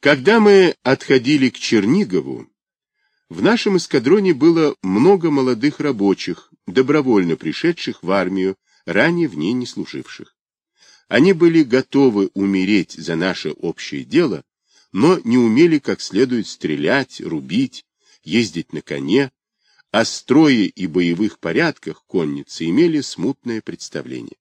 Когда мы отходили к Чернигову, в нашем эскадроне было много молодых рабочих, добровольно пришедших в армию, ранее в ней не служивших. Они были готовы умереть за наше общее дело, но не умели как следует стрелять, рубить, ездить на коне, о строе и боевых порядках конницы имели смутное представление.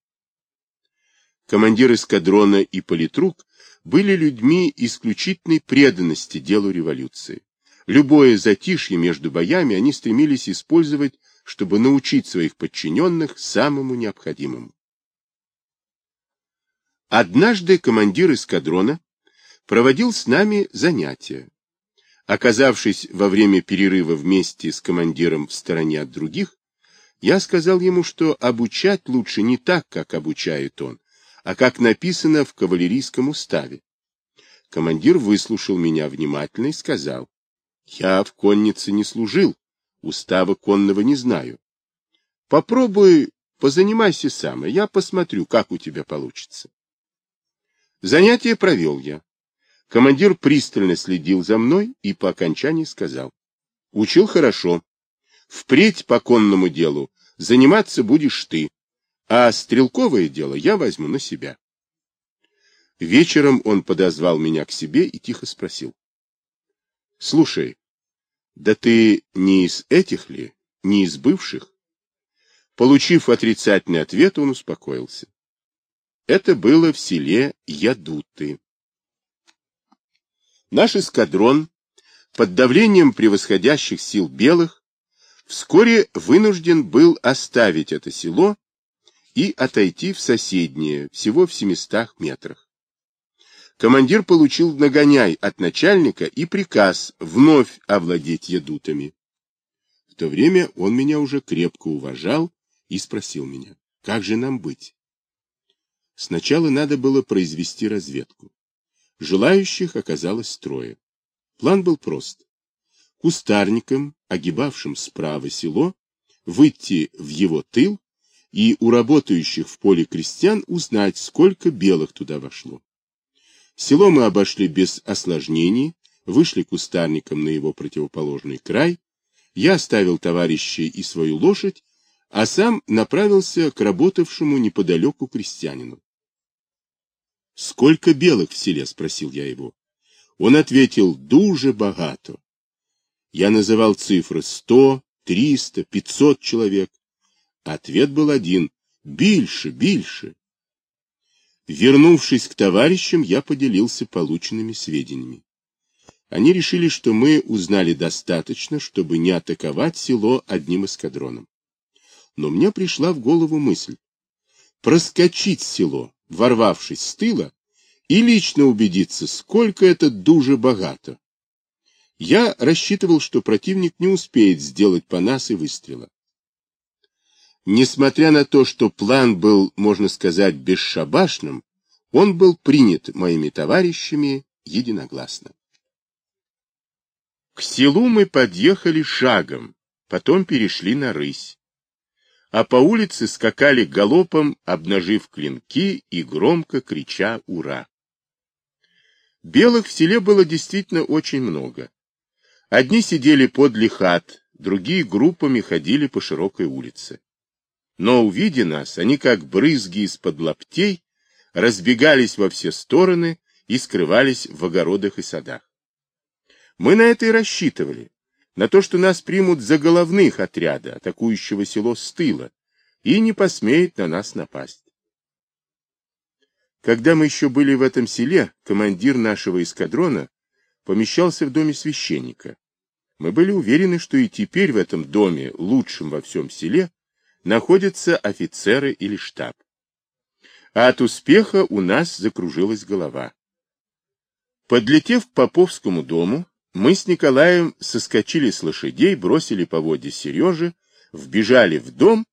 Командир эскадрона и политрук были людьми исключительной преданности делу революции. Любое затишье между боями они стремились использовать, чтобы научить своих подчиненных самому необходимому. Однажды командир эскадрона проводил с нами занятия. Оказавшись во время перерыва вместе с командиром в стороне от других, я сказал ему, что обучать лучше не так, как обучает он, а как написано в кавалерийском уставе. Командир выслушал меня внимательно и сказал, «Я в коннице не служил, устава конного не знаю. Попробуй, позанимайся сам, я посмотрю, как у тебя получится». Занятие провел я. Командир пристально следил за мной и по окончании сказал, «Учил хорошо. Впредь по конному делу заниматься будешь ты, а стрелковое дело я возьму на себя. Вечером он подозвал меня к себе и тихо спросил. — Слушай, да ты не из этих ли, не из бывших? Получив отрицательный ответ, он успокоился. Это было в селе Ядуты. Наш эскадрон под давлением превосходящих сил белых вскоре вынужден был оставить это село и отойти в соседнее, всего в 700 метрах. Командир получил нагоняй от начальника и приказ вновь овладеть ядутами. В то время он меня уже крепко уважал и спросил меня, как же нам быть? Сначала надо было произвести разведку. Желающих оказалось трое. План был прост. Кустарникам, огибавшим справа село, выйти в его тыл и у работающих в поле крестьян узнать, сколько белых туда вошло. Село мы обошли без осложнений, вышли кустарником на его противоположный край, я оставил товарищей и свою лошадь, а сам направился к работавшему неподалеку крестьянину. «Сколько белых в селе?» — спросил я его. Он ответил, «дуже богато». Я называл цифры сто, триста, пятьсот человек. Ответ был один — «Бильше, бильше». Вернувшись к товарищам, я поделился полученными сведениями. Они решили, что мы узнали достаточно, чтобы не атаковать село одним эскадроном. Но мне пришла в голову мысль проскочить село, ворвавшись с тыла, и лично убедиться, сколько это дуже богато. Я рассчитывал, что противник не успеет сделать по нас и выстрела. Несмотря на то, что план был, можно сказать, бесшабашным, он был принят моими товарищами единогласно. К селу мы подъехали шагом, потом перешли на рысь. А по улице скакали галопом, обнажив клинки и громко крича «Ура!». Белых в селе было действительно очень много. Одни сидели подле хат, другие группами ходили по широкой улице но, увидя нас, они, как брызги из-под лаптей, разбегались во все стороны и скрывались в огородах и садах. Мы на это и рассчитывали, на то, что нас примут за головных отряда, атакующего село с тыла, и не посмеют на нас напасть. Когда мы еще были в этом селе, командир нашего эскадрона помещался в доме священника. Мы были уверены, что и теперь в этом доме, лучшем во всем селе, находятся офицеры или штаб. А от успеха у нас закружилась голова. Подлетев к Поповскому дому, мы с Николаем соскочили с лошадей, бросили поводья Сережи, вбежали в дом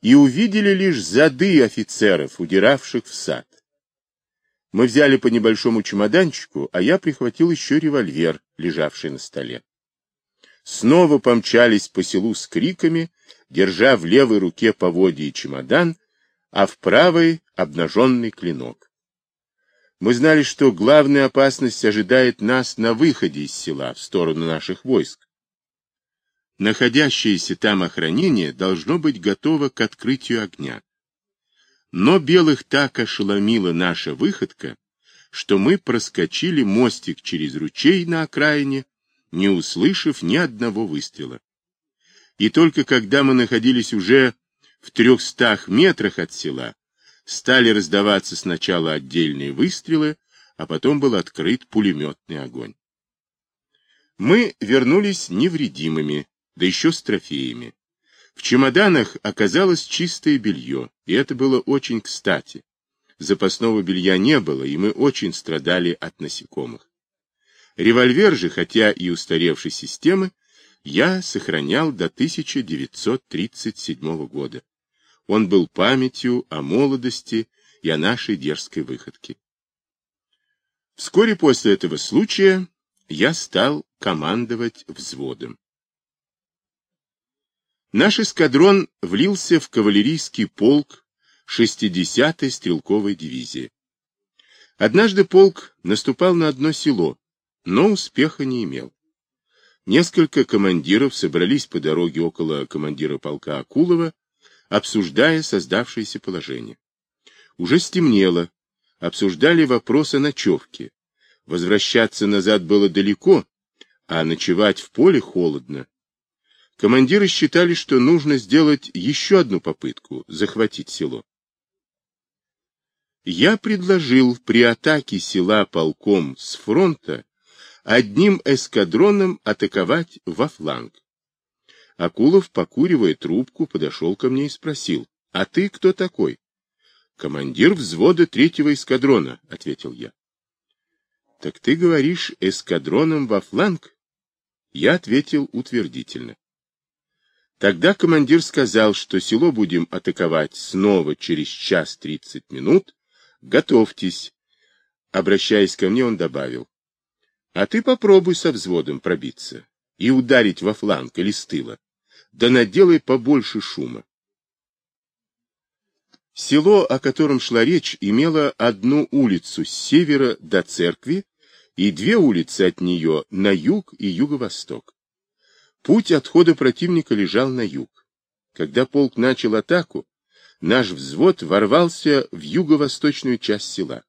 и увидели лишь зады офицеров, удиравших в сад. Мы взяли по небольшому чемоданчику, а я прихватил еще револьвер, лежавший на столе. Снова помчались по селу с криками, держа в левой руке поводья и чемодан, а в правой — обнаженный клинок. Мы знали, что главная опасность ожидает нас на выходе из села в сторону наших войск. Находящееся там охранение должно быть готово к открытию огня. Но белых так ошеломила наша выходка, что мы проскочили мостик через ручей на окраине, не услышав ни одного выстрела. И только когда мы находились уже в трехстах метрах от села, стали раздаваться сначала отдельные выстрелы, а потом был открыт пулеметный огонь. Мы вернулись невредимыми, да еще с трофеями. В чемоданах оказалось чистое белье, и это было очень кстати. Запасного белья не было, и мы очень страдали от насекомых. Револьвер же, хотя и устаревшей системы, я сохранял до 1937 года. Он был памятью о молодости и о нашей дерзкой выходке. Вскоре после этого случая я стал командовать взводом. Наш эскадрон влился в кавалерийский полк 60-й стрелковой дивизии. Однажды полк наступал на одно село, но успеха не имел. Несколько командиров собрались по дороге около командира полка Акулова обсуждая создавшееся положение. Уже стемнело, обсуждали вопрос о ночевке. Возвращаться назад было далеко, а ночевать в поле холодно. Командиры считали, что нужно сделать еще одну попытку захватить село. Я предложил при атаке села полком с фронта одним эскадроном атаковать во фланг. Акулов, покуривая трубку, подошел ко мне и спросил, «А ты кто такой?» «Командир взвода третьего эскадрона», — ответил я. «Так ты говоришь эскадроном во фланг?» Я ответил утвердительно. Тогда командир сказал, что село будем атаковать снова через час тридцать минут. Готовьтесь. Обращаясь ко мне, он добавил. А ты попробуй со взводом пробиться и ударить во фланг или с тыла да наделай побольше шума. Село, о котором шла речь, имело одну улицу с севера до церкви и две улицы от нее на юг и юго-восток. Путь отхода противника лежал на юг. Когда полк начал атаку, наш взвод ворвался в юго-восточную часть села.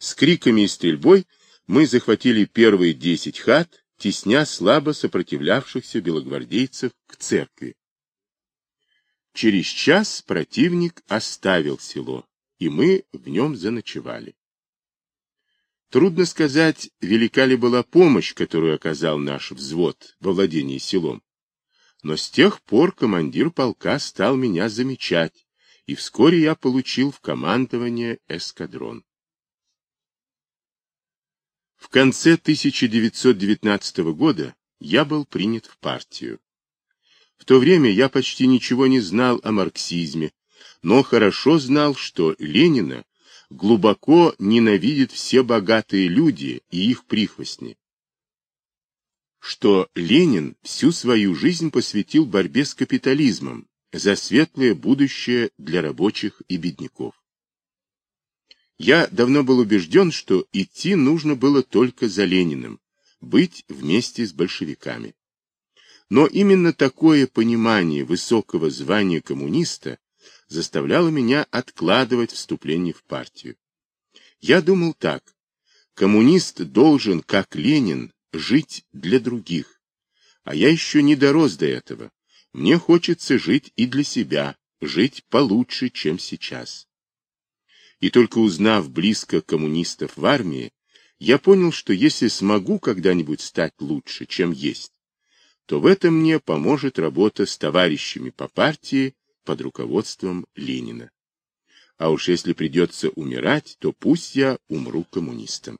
С криками и стрельбой мы захватили первые десять хат тесня слабо сопротивлявшихся белогвардейцев к церкви. Через час противник оставил село, и мы в нем заночевали. Трудно сказать, велика ли была помощь, которую оказал наш взвод во владении селом. Но с тех пор командир полка стал меня замечать, и вскоре я получил в командование эскадрон. В конце 1919 года я был принят в партию. В то время я почти ничего не знал о марксизме, но хорошо знал, что Ленина глубоко ненавидят все богатые люди и их прихвостни. Что Ленин всю свою жизнь посвятил борьбе с капитализмом за светлое будущее для рабочих и бедняков. Я давно был убежден, что идти нужно было только за Лениным, быть вместе с большевиками. Но именно такое понимание высокого звания коммуниста заставляло меня откладывать вступление в партию. Я думал так. Коммунист должен, как Ленин, жить для других. А я еще не дорос до этого. Мне хочется жить и для себя, жить получше, чем сейчас. И только узнав близко коммунистов в армии, я понял, что если смогу когда-нибудь стать лучше, чем есть, то в этом мне поможет работа с товарищами по партии под руководством Ленина. А уж если придется умирать, то пусть я умру коммунистом.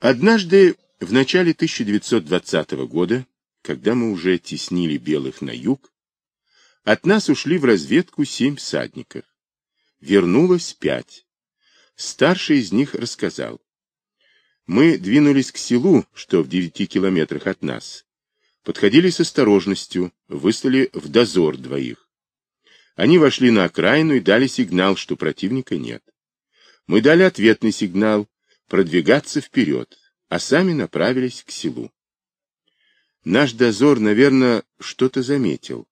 Однажды, в начале 1920 года, когда мы уже теснили белых на юг, от нас ушли в разведку семь всадников. Вернулось пять. Старший из них рассказал. Мы двинулись к селу, что в девяти километрах от нас. Подходили с осторожностью, выслали в дозор двоих. Они вошли на окраину и дали сигнал, что противника нет. Мы дали ответный сигнал продвигаться вперед, а сами направились к селу. Наш дозор, наверное, что-то заметил.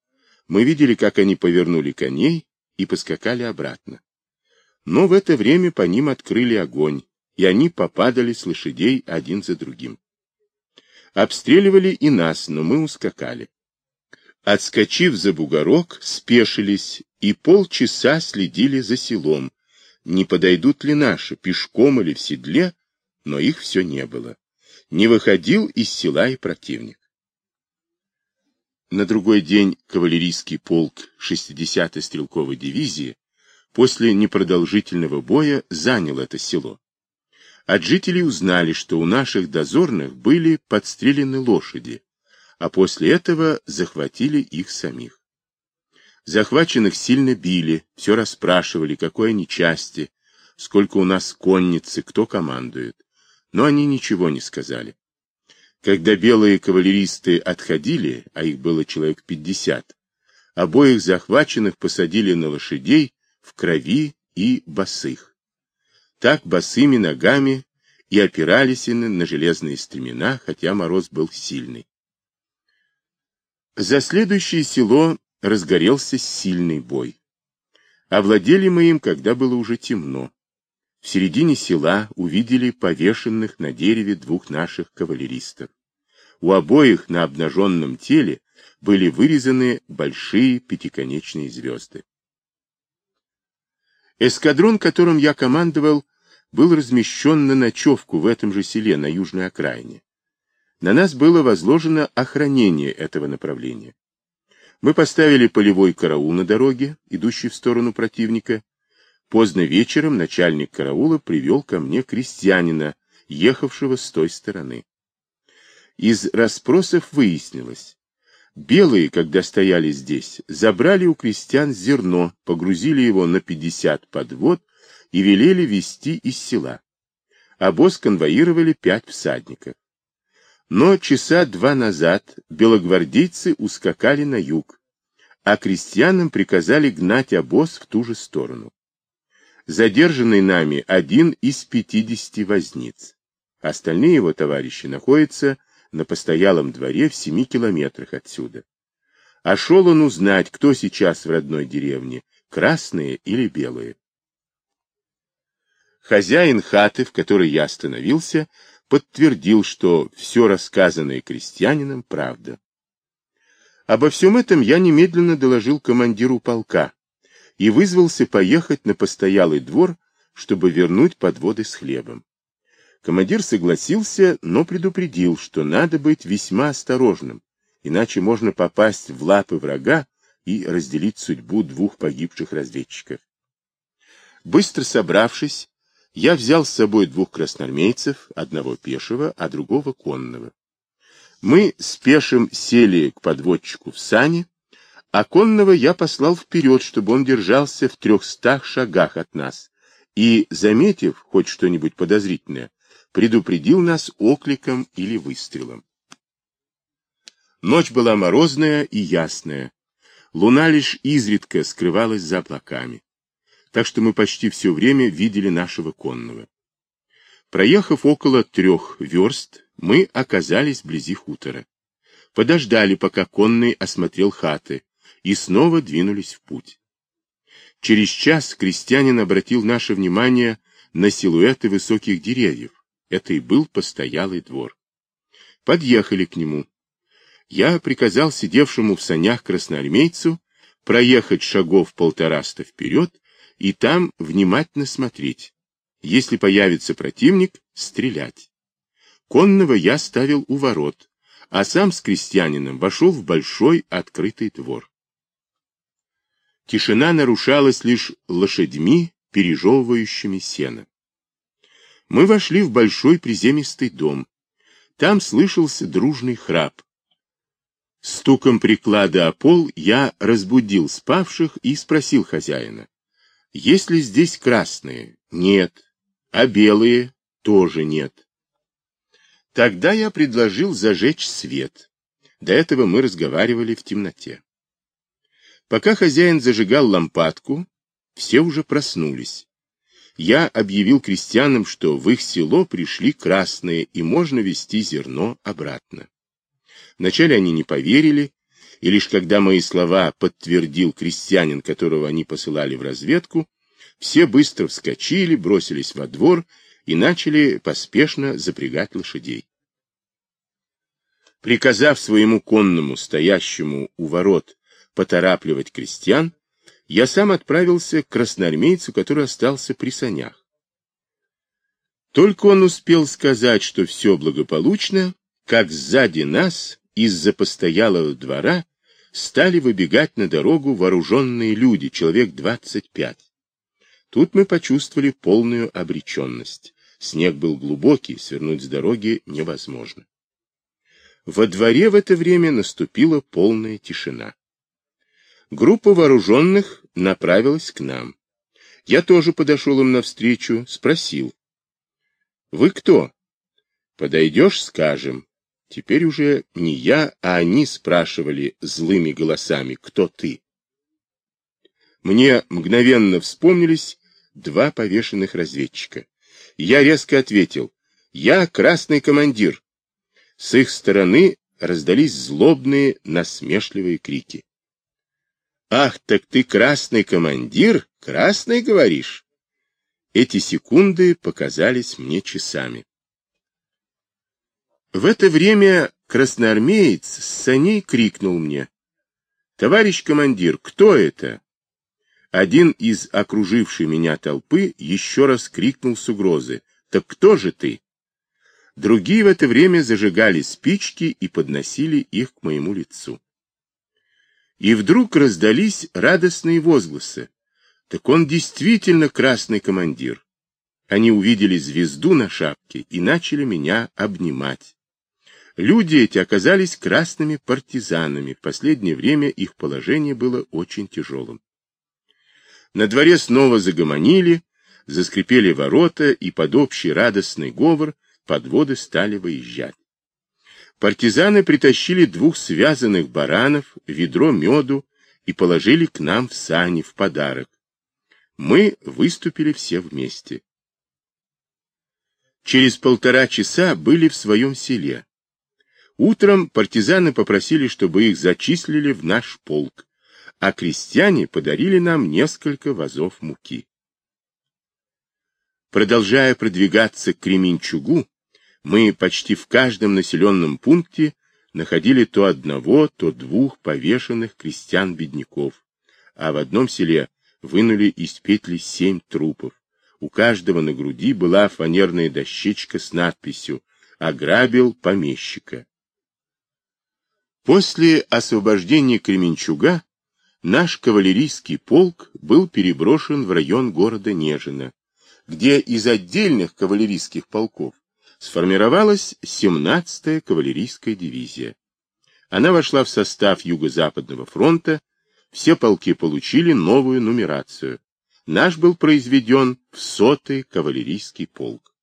Мы видели, как они повернули коней и поскакали обратно. Но в это время по ним открыли огонь, и они попадали с лошадей один за другим. Обстреливали и нас, но мы ускакали. Отскочив за бугорок, спешились и полчаса следили за селом. Не подойдут ли наши, пешком или в седле, но их все не было. Не выходил из села и противник. На другой день кавалерийский полк 60-й стрелковой дивизии после непродолжительного боя занял это село. От жителей узнали, что у наших дозорных были подстрелены лошади, а после этого захватили их самих. Захваченных сильно били, все расспрашивали, какой они части, сколько у нас конницы, кто командует. Но они ничего не сказали. Когда белые кавалеристы отходили, а их было человек пятьдесят, обоих захваченных посадили на лошадей в крови и босых. Так босыми ногами и опирались они на железные стремена, хотя мороз был сильный. За следующее село разгорелся сильный бой. Овладели мы им, когда было уже темно. В середине села увидели повешенных на дереве двух наших кавалеристов. У обоих на обнаженном теле были вырезаны большие пятиконечные звезды. Эскадрон, которым я командовал, был размещен на ночевку в этом же селе на южной окраине. На нас было возложено охранение этого направления. Мы поставили полевой караул на дороге, идущей в сторону противника, Поздно вечером начальник караула привел ко мне крестьянина, ехавшего с той стороны. Из расспросов выяснилось, белые, когда стояли здесь, забрали у крестьян зерно, погрузили его на 50 подвод и велели везти из села. Босс конвоировали пять всадников. Но часа два назад белогвардейцы ускакали на юг, а крестьянам приказали гнать обоз в ту же сторону задержанный нами один из пятидесяти возниц. Остальные его товарищи находятся на постоялом дворе в семи километрах отсюда. А шел он узнать, кто сейчас в родной деревне, красные или белые. Хозяин хаты, в которой я остановился, подтвердил, что все рассказанное крестьянином правда. Обо всем этом я немедленно доложил командиру полка, и вызвался поехать на постоялый двор, чтобы вернуть подводы с хлебом. Командир согласился, но предупредил, что надо быть весьма осторожным, иначе можно попасть в лапы врага и разделить судьбу двух погибших разведчиков. Быстро собравшись, я взял с собой двух красноармейцев, одного пешего, а другого конного. Мы с пешим сели к подводчику в сани, а конного я послал вперед, чтобы он держался в трехстах шагах от нас, и, заметив хоть что-нибудь подозрительное, предупредил нас окликом или выстрелом. Ночь была морозная и ясная. Луна лишь изредка скрывалась за облаками. Так что мы почти все время видели нашего конного. Проехав около трех верст, мы оказались вблизи хутора. Подождали, пока конный осмотрел хаты, и снова двинулись в путь. Через час крестьянин обратил наше внимание на силуэты высоких деревьев. Это и был постоялый двор. Подъехали к нему. Я приказал сидевшему в санях красноармейцу проехать шагов полтораста вперед и там внимательно смотреть. Если появится противник, стрелять. Конного я ставил у ворот, а сам с крестьянином вошел в большой открытый двор. Тишина нарушалась лишь лошадьми, пережевывающими сено. Мы вошли в большой приземистый дом. Там слышался дружный храп. Стуком приклада о пол я разбудил спавших и спросил хозяина. Есть ли здесь красные? Нет. А белые? Тоже нет. Тогда я предложил зажечь свет. До этого мы разговаривали в темноте. Пока хозяин зажигал лампадку, все уже проснулись. я объявил крестьянам, что в их село пришли красные и можно везти зерно обратно. Вначале они не поверили, и лишь когда мои слова подтвердил крестьянин, которого они посылали в разведку, все быстро вскочили, бросились во двор и начали поспешно запрягать лошадей. Приказав своему конному, стоящему у ворот, поторапливать крестьян, я сам отправился к красноармейцу, который остался при санях. Только он успел сказать, что все благополучно, как сзади нас, из-за постоялого двора, стали выбегать на дорогу вооруженные люди, человек двадцать пять. Тут мы почувствовали полную обреченность. Снег был глубокий, свернуть с дороги невозможно. Во дворе в это время наступила полная тишина. Группа вооруженных направилась к нам. Я тоже подошел им навстречу, спросил. «Вы кто?» «Подойдешь, скажем». Теперь уже не я, а они спрашивали злыми голосами, кто ты. Мне мгновенно вспомнились два повешенных разведчика. Я резко ответил, я красный командир. С их стороны раздались злобные, насмешливые крики. Ах, так ты красный командир? Красный, говоришь? Эти секунды показались мне часами. В это время красноармеец с саней крикнул мне. «Товарищ командир, кто это?» Один из окружившей меня толпы еще раз крикнул с угрозы. «Так кто же ты?» Другие в это время зажигали спички и подносили их к моему лицу. И вдруг раздались радостные возгласы. Так он действительно красный командир. Они увидели звезду на шапке и начали меня обнимать. Люди эти оказались красными партизанами. В последнее время их положение было очень тяжелым. На дворе снова загомонили, заскрипели ворота, и под общий радостный говор подводы стали выезжать. Партизаны притащили двух связанных баранов, ведро меду и положили к нам в сани в подарок. Мы выступили все вместе. Через полтора часа были в своем селе. Утром партизаны попросили, чтобы их зачислили в наш полк, а крестьяне подарили нам несколько вазов муки. Продолжая продвигаться к Кременчугу, мы почти в каждом населенном пункте находили то одного, то двух повешенных крестьян-бедняков, а в одном селе вынули из петли семь трупов. У каждого на груди была фанерная дощечка с надписью «Ограбил помещика». После освобождения Кременчуга наш кавалерийский полк был переброшен в район города Нежина, где из отдельных кавалерийских полков сформировалась 17-я кавалерийская дивизия. Она вошла в состав Юго-Западного фронта, все полки получили новую нумерацию. Наш был произведен в сотый кавалерийский полк.